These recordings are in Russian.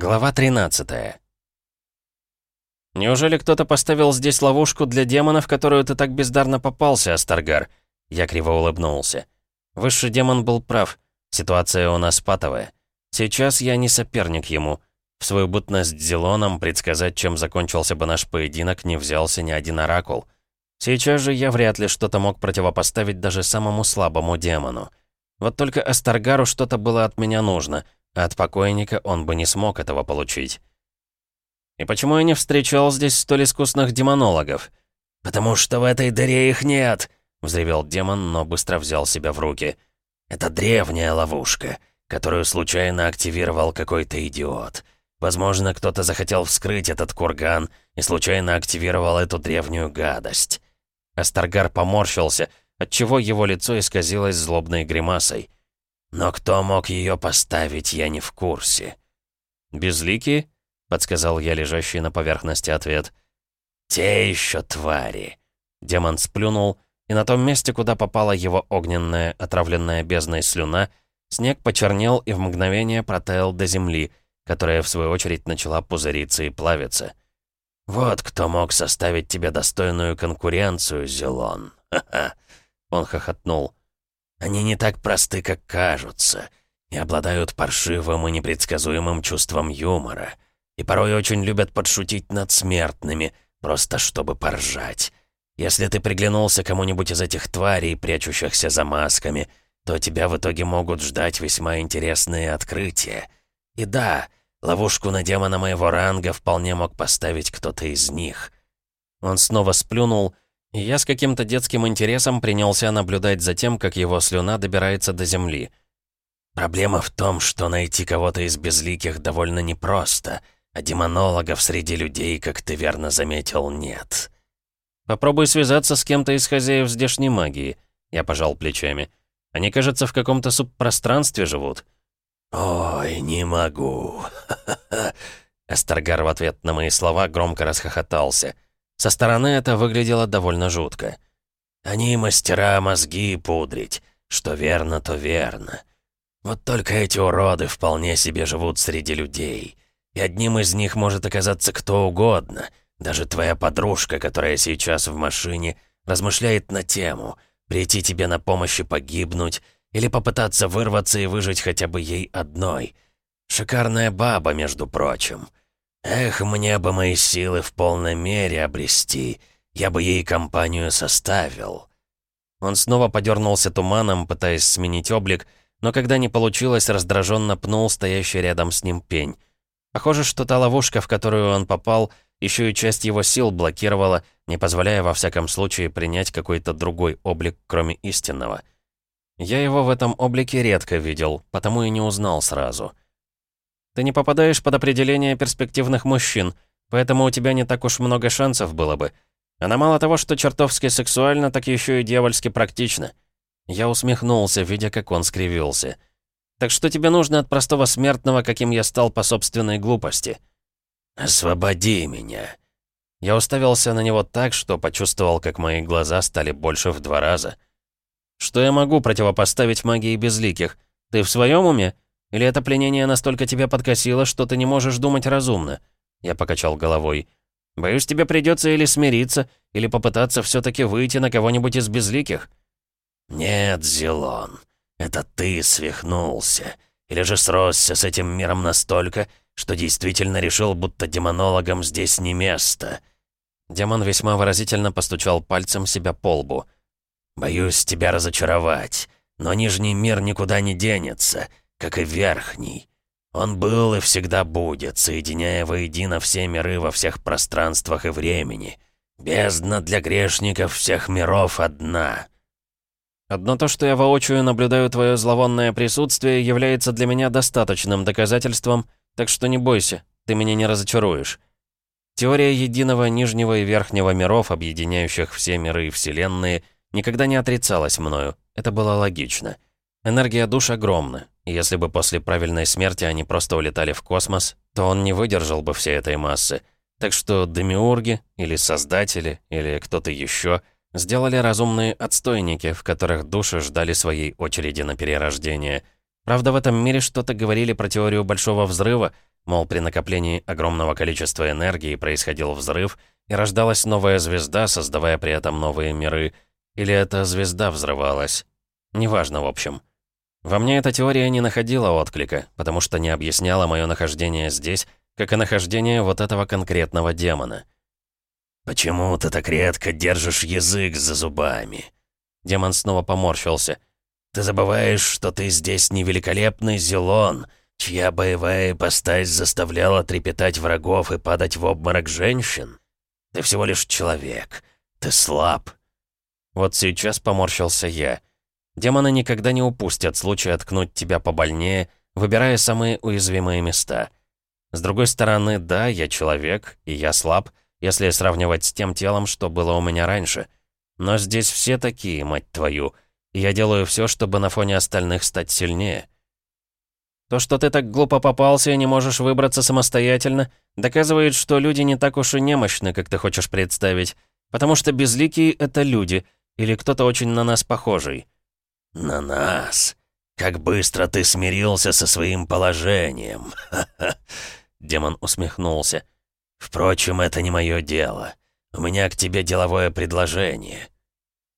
Глава 13 «Неужели кто-то поставил здесь ловушку для демона, в которую ты так бездарно попался, Астаргар?» Я криво улыбнулся. Высший демон был прав. Ситуация у нас патовая. Сейчас я не соперник ему. В свою бытность Зелоном предсказать, чем закончился бы наш поединок, не взялся ни один оракул. Сейчас же я вряд ли что-то мог противопоставить даже самому слабому демону. Вот только Астаргару что-то было от меня нужно — от покойника он бы не смог этого получить. И почему я не встречал здесь столь искусных демонологов? «Потому что в этой дыре их нет!» — взревел демон, но быстро взял себя в руки. «Это древняя ловушка, которую случайно активировал какой-то идиот. Возможно, кто-то захотел вскрыть этот курган и случайно активировал эту древнюю гадость». Астаргар поморщился, отчего его лицо исказилось злобной гримасой. Но кто мог ее поставить, я не в курсе. «Безликие?» — подсказал я лежащий на поверхности ответ. «Те еще твари!» Демон сплюнул, и на том месте, куда попала его огненная, отравленная бездной слюна, снег почернел и в мгновение протаял до земли, которая, в свою очередь, начала пузыриться и плавиться. «Вот кто мог составить тебе достойную конкуренцию, Зелон!» «Ха-ха!» Он хохотнул. Они не так просты, как кажутся, и обладают паршивым и непредсказуемым чувством юмора, и порой очень любят подшутить над смертными, просто чтобы поржать. Если ты приглянулся кому-нибудь из этих тварей, прячущихся за масками, то тебя в итоге могут ждать весьма интересные открытия. И да, ловушку на демона моего ранга вполне мог поставить кто-то из них. Он снова сплюнул, и я с каким-то детским интересом принялся наблюдать за тем, как его слюна добирается до земли. Проблема в том, что найти кого-то из безликих довольно непросто, а демонологов среди людей, как ты верно заметил, нет. Попробуй связаться с кем-то из хозяев здешней магии. Я пожал плечами. Они, кажется, в каком-то субпространстве живут. «Ой, не могу!» Эстергар в ответ на мои слова громко расхохотался — со стороны это выглядело довольно жутко. «Они мастера мозги пудрить. Что верно, то верно. Вот только эти уроды вполне себе живут среди людей. И одним из них может оказаться кто угодно. Даже твоя подружка, которая сейчас в машине, размышляет на тему прийти тебе на помощь и погибнуть, или попытаться вырваться и выжить хотя бы ей одной. Шикарная баба, между прочим. Эх, мне бы мои силы в полной мере обрести. Я бы ей компанию составил. Он снова подернулся туманом, пытаясь сменить облик, но когда не получилось, раздраженно пнул стоящий рядом с ним пень. Похоже, что та ловушка, в которую он попал, еще и часть его сил блокировала, не позволяя во всяком случае принять какой-то другой облик, кроме истинного. Я его в этом облике редко видел, потому и не узнал сразу. Ты не попадаешь под определение перспективных мужчин, поэтому у тебя не так уж много шансов было бы. Она мало того, что чертовски сексуально, так еще и дьявольски практично. Я усмехнулся, видя, как он скривился. Так что тебе нужно от простого смертного, каким я стал по собственной глупости? «Освободи меня!» Я уставился на него так, что почувствовал, как мои глаза стали больше в два раза. «Что я могу противопоставить магии безликих? Ты в своем уме? Или это пленение настолько тебя подкосило, что ты не можешь думать разумно?» Я покачал головой. «Боюсь, тебе придется или смириться, или попытаться все таки выйти на кого-нибудь из безликих». «Нет, Зелон, это ты свихнулся. Или же сросся с этим миром настолько, что действительно решил, будто демонологам здесь не место». Демон весьма выразительно постучал пальцем себя по лбу. «Боюсь тебя разочаровать, но Нижний мир никуда не денется как и верхний. Он был и всегда будет, соединяя воедино все миры во всех пространствах и времени. Бездна для грешников всех миров одна. Одно то, что я воочию наблюдаю твое зловонное присутствие, является для меня достаточным доказательством, так что не бойся, ты меня не разочаруешь. Теория единого нижнего и верхнего миров, объединяющих все миры и вселенные, никогда не отрицалась мною. Это было логично. Энергия душ огромна, если бы после правильной смерти они просто улетали в космос, то он не выдержал бы всей этой массы. Так что демиурги, или создатели, или кто-то еще, сделали разумные отстойники, в которых души ждали своей очереди на перерождение. Правда, в этом мире что-то говорили про теорию Большого Взрыва, Мол, при накоплении огромного количества энергии происходил взрыв, и рождалась новая звезда, создавая при этом новые миры. Или эта звезда взрывалась. Неважно, в общем. Во мне эта теория не находила отклика, потому что не объясняла мое нахождение здесь, как и нахождение вот этого конкретного демона. «Почему ты так редко держишь язык за зубами?» Демон снова поморщился. «Ты забываешь, что ты здесь не великолепный Зелон, чья боевая ипостась заставляла трепетать врагов и падать в обморок женщин? Ты всего лишь человек. Ты слаб». Вот сейчас поморщился я. Демоны никогда не упустят случая ткнуть тебя побольнее, выбирая самые уязвимые места. С другой стороны, да, я человек, и я слаб, если сравнивать с тем телом, что было у меня раньше. Но здесь все такие, мать твою, и я делаю все, чтобы на фоне остальных стать сильнее. То, что ты так глупо попался и не можешь выбраться самостоятельно, доказывает, что люди не так уж и немощны, как ты хочешь представить. Потому что безликие — это люди, или кто-то очень на нас похожий. «На нас? Как быстро ты смирился со своим положением!» Демон усмехнулся. «Впрочем, это не мое дело. У меня к тебе деловое предложение».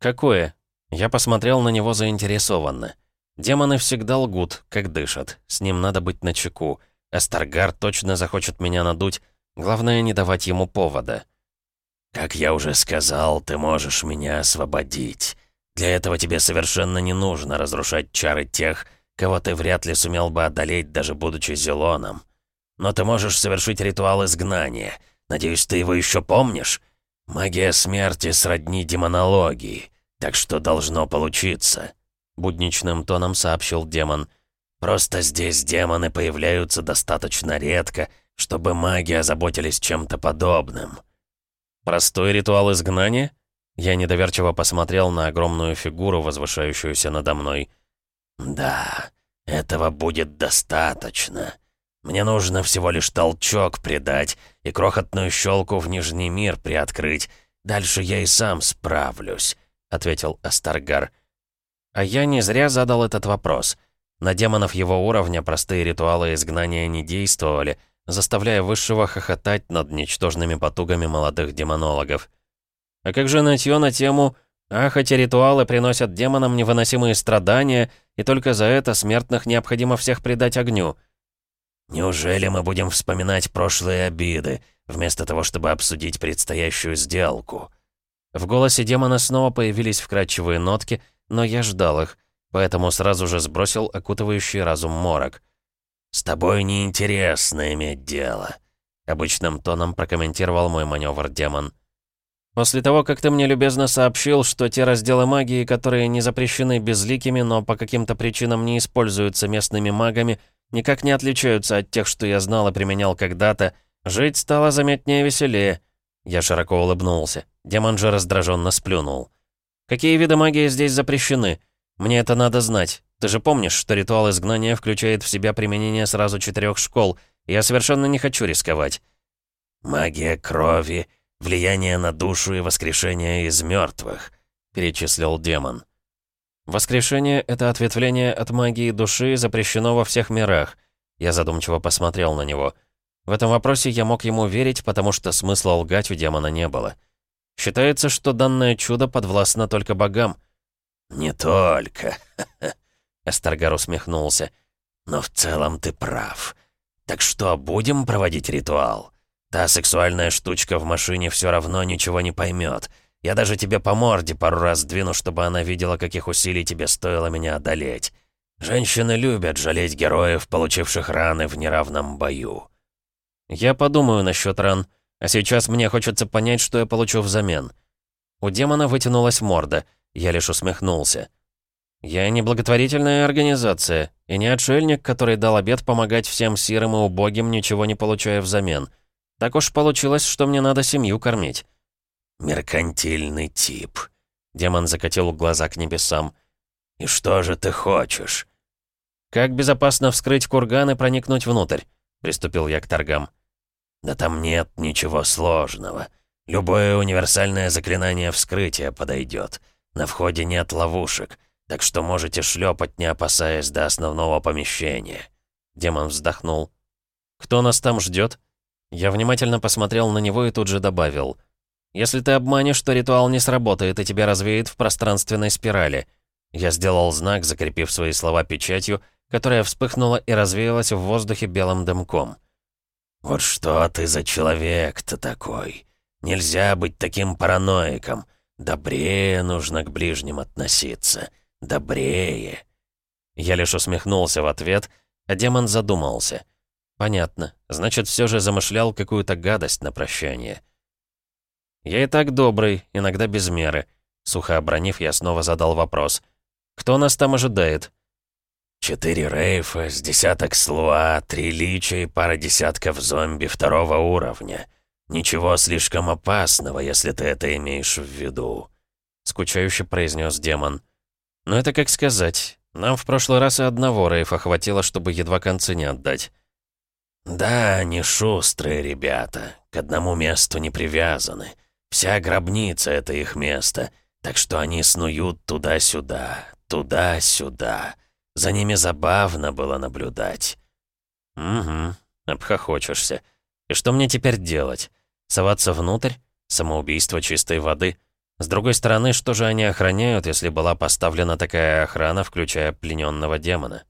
«Какое?» Я посмотрел на него заинтересованно. Демоны всегда лгут, как дышат. С ним надо быть начеку. Астаргар точно захочет меня надуть. Главное, не давать ему повода. «Как я уже сказал, ты можешь меня освободить. Для этого тебе совершенно не нужно разрушать чары тех, кого ты вряд ли сумел бы одолеть, даже будучи Зелоном. Но ты можешь совершить ритуал изгнания. Надеюсь, ты его еще помнишь? Магия смерти сродни демонологии, так что должно получиться». — будничным тоном сообщил демон. «Просто здесь демоны появляются достаточно редко, чтобы маги озаботились чем-то подобным». «Простой ритуал изгнания?» Я недоверчиво посмотрел на огромную фигуру, возвышающуюся надо мной. «Да, этого будет достаточно. Мне нужно всего лишь толчок придать и крохотную щелку в Нижний мир приоткрыть. Дальше я и сам справлюсь», — ответил Астаргар. А я не зря задал этот вопрос. На демонов его уровня простые ритуалы изгнания не действовали, заставляя высшего хохотать над ничтожными потугами молодых демонологов. А как же нытьё на тему «Ах, эти ритуалы приносят демонам невыносимые страдания, и только за это смертных необходимо всех предать огню». «Неужели мы будем вспоминать прошлые обиды, вместо того, чтобы обсудить предстоящую сделку?» В голосе демона снова появились вкрадчивые нотки, но я ждал их, поэтому сразу же сбросил окутывающий разум морок. «С тобой неинтересно иметь дело», — обычным тоном прокомментировал мой маневр демон. «После того, как ты мне любезно сообщил, что те разделы магии, которые не запрещены безликими, но по каким-то причинам не используются местными магами, никак не отличаются от тех, что я знал и применял когда-то, жить стало заметнее веселее». Я широко улыбнулся. Демон же раздраженно сплюнул. Какие виды магии здесь запрещены? Мне это надо знать. Ты же помнишь, что ритуал изгнания включает в себя применение сразу четырех школ. Я совершенно не хочу рисковать. Магия крови, влияние на душу и воскрешение из мертвых, перечислил демон. Воскрешение — это ответвление от магии души, запрещено во всех мирах. Я задумчиво посмотрел на него. В этом вопросе я мог ему верить, потому что смысла лгать у демона не было. Считается, что данное чудо подвластно только богам». «Не только», — Эстаргар усмехнулся. «Но в целом ты прав. Так что, будем проводить ритуал? Та сексуальная штучка в машине все равно ничего не поймет. Я даже тебе по морде пару раз двину, чтобы она видела, каких усилий тебе стоило меня одолеть. Женщины любят жалеть героев, получивших раны в неравном бою». «Я подумаю насчет ран», а сейчас мне хочется понять, что я получу взамен. У демона вытянулась морда. Я лишь усмехнулся. Я не благотворительная организация, и не отшельник, который дал обет помогать всем сирым и убогим, ничего не получая взамен. Так уж получилось, что мне надо семью кормить. «Меркантильный тип», — демон закатил глаза к небесам. «И что же ты хочешь?» «Как безопасно вскрыть курган и проникнуть внутрь?» — приступил я к торгам. «Да там нет ничего сложного. Любое универсальное заклинание вскрытия подойдет. На входе нет ловушек, так что можете шлепать, не опасаясь до основного помещения». Демон вздохнул. «Кто нас там ждет? Я внимательно посмотрел на него и тут же добавил. «Если ты обманешь, то ритуал не сработает и тебя развеет в пространственной спирали». Я сделал знак, закрепив свои слова печатью, которая вспыхнула и развеялась в воздухе белым дымком. «Вот что ты за человек-то такой? Нельзя быть таким параноиком. Добрее нужно к ближним относиться. Добрее». Я лишь усмехнулся в ответ, а демон задумался. «Понятно. Значит, все же замышлял какую-то гадость на прощание». «Я и так добрый, иногда без меры». Сухо обронив, я снова задал вопрос. «Кто нас там ожидает?» «Четыре рейфа, с десяток слуа, три лича и пара десятков зомби второго уровня. Ничего слишком опасного, если ты это имеешь в виду», — скучающе произнес демон. «Но это как сказать. Нам в прошлый раз и одного рейфа хватило, чтобы едва концы не отдать». «Да, они шустрые ребята, к одному месту не привязаны. Вся гробница — это их место, так что они снуют туда-сюда, туда-сюда. За ними забавно было наблюдать». «Угу, обхохочешься. И что мне теперь делать? Соваться внутрь? Самоубийство чистой воды?» С другой стороны, что же они охраняют, если была поставлена такая охрана, включая плененного демона?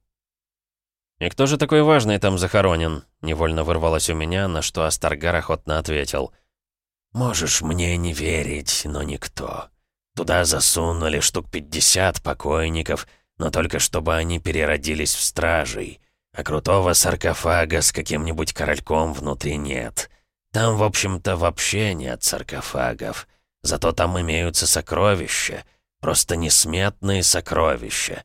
«И кто же такой важный там захоронен?» Невольно вырвалось у меня, на что Астаргар охотно ответил. «Можешь мне не верить, но никто. Туда засунули штук пятьдесят покойников, но только чтобы они переродились в стражей. А крутого саркофага с каким-нибудь корольком внутри нет. Там, в общем-то, вообще нет саркофагов. Зато там имеются сокровища. Просто несметные сокровища.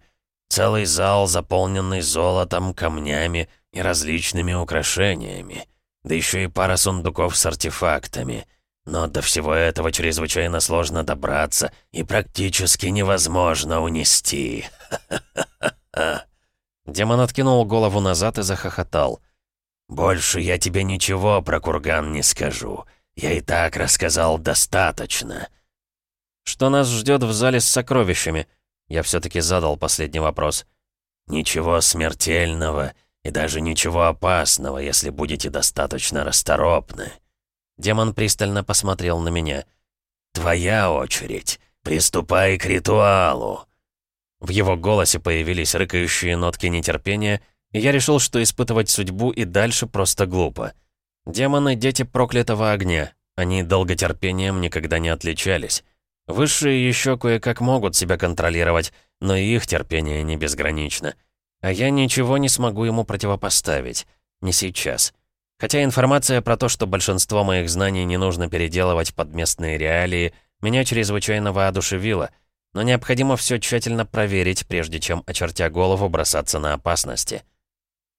Целый зал, заполненный золотом, камнями и различными украшениями. Да еще и пара сундуков с артефактами. Но до всего этого чрезвычайно сложно добраться и практически невозможно унести. Демон откинул голову назад и захохотал. «Больше я тебе ничего про курган не скажу. Я и так рассказал достаточно». «Что нас ждет в зале с сокровищами?» Я все-таки задал последний вопрос. «Ничего смертельного и даже ничего опасного, если будете достаточно расторопны». Демон пристально посмотрел на меня. «Твоя очередь. Приступай к ритуалу». В его голосе появились рыкающие нотки нетерпения, и я решил, что испытывать судьбу и дальше просто глупо. Демоны — дети проклятого огня. Они долготерпением никогда не отличались. Высшие еще кое-как могут себя контролировать, но и их терпение не безгранично. А я ничего не смогу ему противопоставить. Не сейчас. Хотя информация про то, что большинство моих знаний не нужно переделывать под местные реалии, меня чрезвычайно воодушевила, но необходимо все тщательно проверить, прежде чем, очертя голову, бросаться на опасности.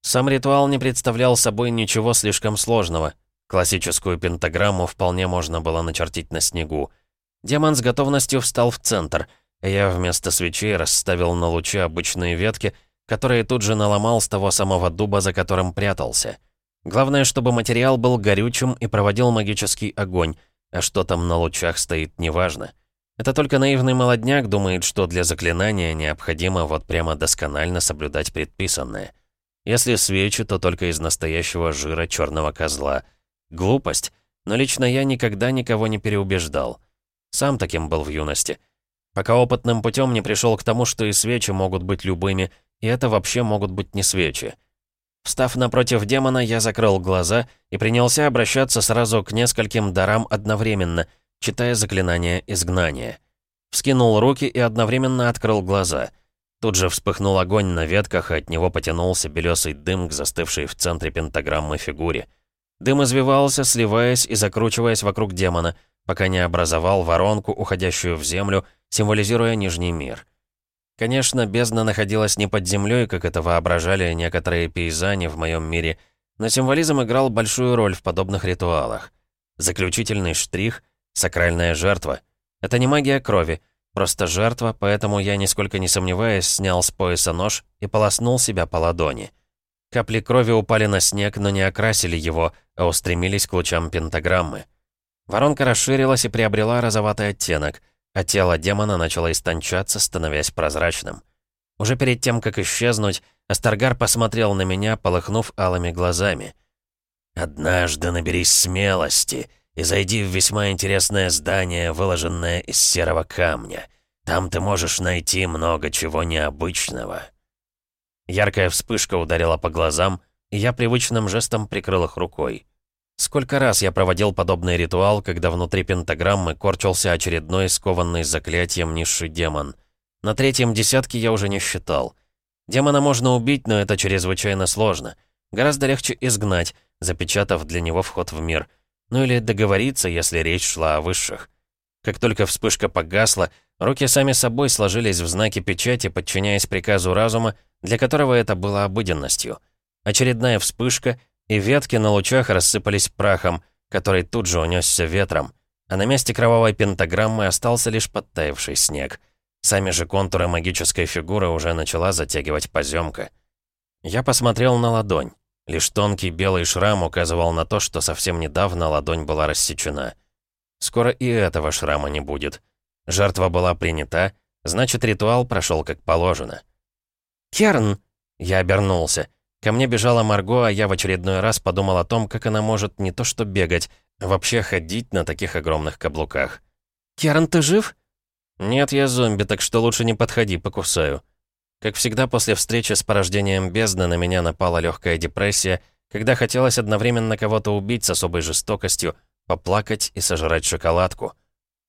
Сам ритуал не представлял собой ничего слишком сложного. Классическую пентаграмму вполне можно было начертить на снегу. Демон с готовностью встал в центр, я вместо свечей расставил на луче обычные ветки, которые тут же наломал с того самого дуба, за которым прятался. Главное, чтобы материал был горючим и проводил магический огонь, а что там на лучах стоит, неважно. Это только наивный молодняк думает, что для заклинания необходимо вот прямо досконально соблюдать предписанное. Если свечи, то только из настоящего жира черного козла. Глупость, но лично я никогда никого не переубеждал. Сам таким был в юности. Пока опытным путем не пришел к тому, что и свечи могут быть любыми, и это вообще могут быть не свечи. Встав напротив демона, я закрыл глаза и принялся обращаться сразу к нескольким дарам одновременно, читая заклинание изгнания. Вскинул руки и одновременно открыл глаза. Тут же вспыхнул огонь на ветках, и от него потянулся белесый дым к застывшей в центре пентаграммы фигуре. Дым извивался, сливаясь и закручиваясь вокруг демона — пока не образовал воронку, уходящую в землю, символизируя Нижний мир. Конечно, бездна находилась не под землей, как это воображали некоторые пейзани в моем мире, но символизм играл большую роль в подобных ритуалах. Заключительный штрих — сакральная жертва. Это не магия крови, просто жертва, поэтому я, нисколько не сомневаясь, снял с пояса нож и полоснул себя по ладони. Капли крови упали на снег, но не окрасили его, а устремились к лучам пентаграммы. Воронка расширилась и приобрела розоватый оттенок, а тело демона начало истончаться, становясь прозрачным. Уже перед тем, как исчезнуть, Астаргар посмотрел на меня, полыхнув алыми глазами. Однажды наберись смелости и зайди в весьма интересное здание, выложенное из серого камня. Там ты можешь найти много чего необычного». Яркая вспышка ударила по глазам, и я привычным жестом прикрыл их рукой. Сколько раз я проводил подобный ритуал, когда внутри пентаграммы корчился очередной скованный заклятием низший демон. На третьем десятке я уже не считал. Демона можно убить, но это чрезвычайно сложно. Гораздо легче изгнать, запечатав для него вход в мир. Ну или договориться, если речь шла о высших. Как только вспышка погасла, руки сами собой сложились в знаки печати, подчиняясь приказу разума, для которого это было обыденностью. Очередная вспышка, и ветки на лучах рассыпались прахом, который тут же унесся ветром, а на месте кровавой пентаграммы остался лишь подтаявший снег. Сами же контуры магической фигуры уже начала затягивать поземка. Я посмотрел на ладонь. Лишь тонкий белый шрам указывал на то, что совсем недавно ладонь была рассечена. Скоро и этого шрама не будет. Жертва была принята, значит, ритуал прошел как положено. «Керн!» Я обернулся. Ко мне бежала Марго, а я в очередной раз подумал о том, как она может не то что бегать, а вообще ходить на таких огромных каблуках. «Керн, ты жив?» «Нет, я зомби, так что лучше не подходи, покусаю». Как всегда, после встречи с порождением бездны на меня напала легкая депрессия, когда хотелось одновременно кого-то убить с особой жестокостью, поплакать и сожрать шоколадку.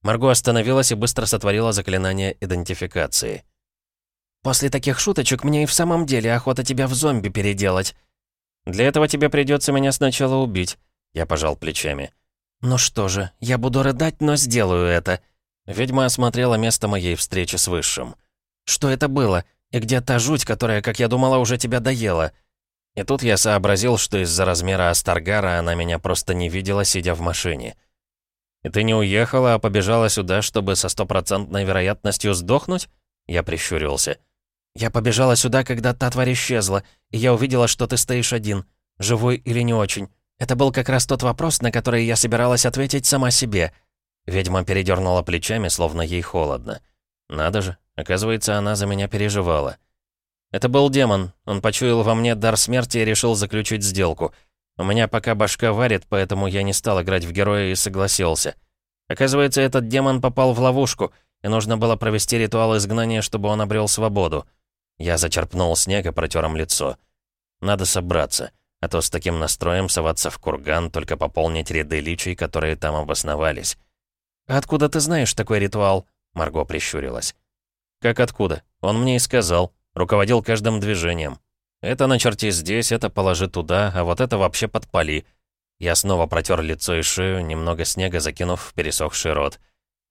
Марго остановилась и быстро сотворила заклинание идентификации. «После таких шуточек мне и в самом деле охота тебя в зомби переделать». «Для этого тебе придется меня сначала убить», — я пожал плечами. «Ну что же, я буду рыдать, но сделаю это». Ведьма осмотрела место моей встречи с Высшим. «Что это было? И где та жуть, которая, как я думала, уже тебя доела?» И тут я сообразил, что из-за размера Астаргара она меня просто не видела, сидя в машине. «И ты не уехала, а побежала сюда, чтобы со стопроцентной вероятностью сдохнуть?» Я прищурился. «Я побежала сюда, когда та тварь исчезла, и я увидела, что ты стоишь один, живой или не очень. Это был как раз тот вопрос, на который я собиралась ответить сама себе». Ведьма передернула плечами, словно ей холодно. «Надо же, оказывается, она за меня переживала». «Это был демон. Он почуял во мне дар смерти и решил заключить сделку. У меня пока башка варит, поэтому я не стал играть в героя и согласился. Оказывается, этот демон попал в ловушку, и нужно было провести ритуал изгнания, чтобы он обрел свободу. Я зачерпнул снег и протер им лицо. Надо собраться, а то с таким настроем соваться в курган, только пополнить ряды личий, которые там обосновались. «А откуда ты знаешь такой ритуал?» Марго прищурилась. «Как откуда? Он мне и сказал. Руководил каждым движением. Это начерти здесь, это положи туда, а вот это вообще подпали». Я снова протер лицо и шею, немного снега закинув в пересохший рот.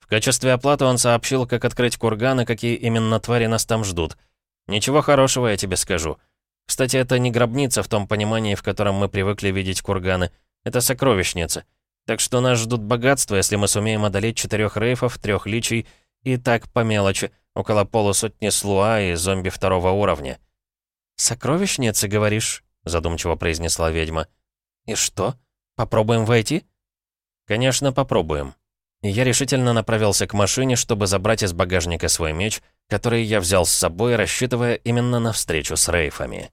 В качестве оплаты он сообщил, как открыть курган и какие именно твари нас там ждут. Ничего хорошего, я тебе скажу. Кстати, это не гробница в том понимании, в котором мы привыкли видеть курганы. Это сокровищница. Так что нас ждут богатства, если мы сумеем одолеть четырех рейфов, трех личий и так по мелочи, около полусотни слуа и зомби второго уровня. «Сокровищницы, говоришь?» — задумчиво произнесла ведьма. «И что? Попробуем войти?» «Конечно, попробуем». Я решительно направился к машине, чтобы забрать из багажника свой меч — который я взял с собой, рассчитывая именно на встречу с рейфами.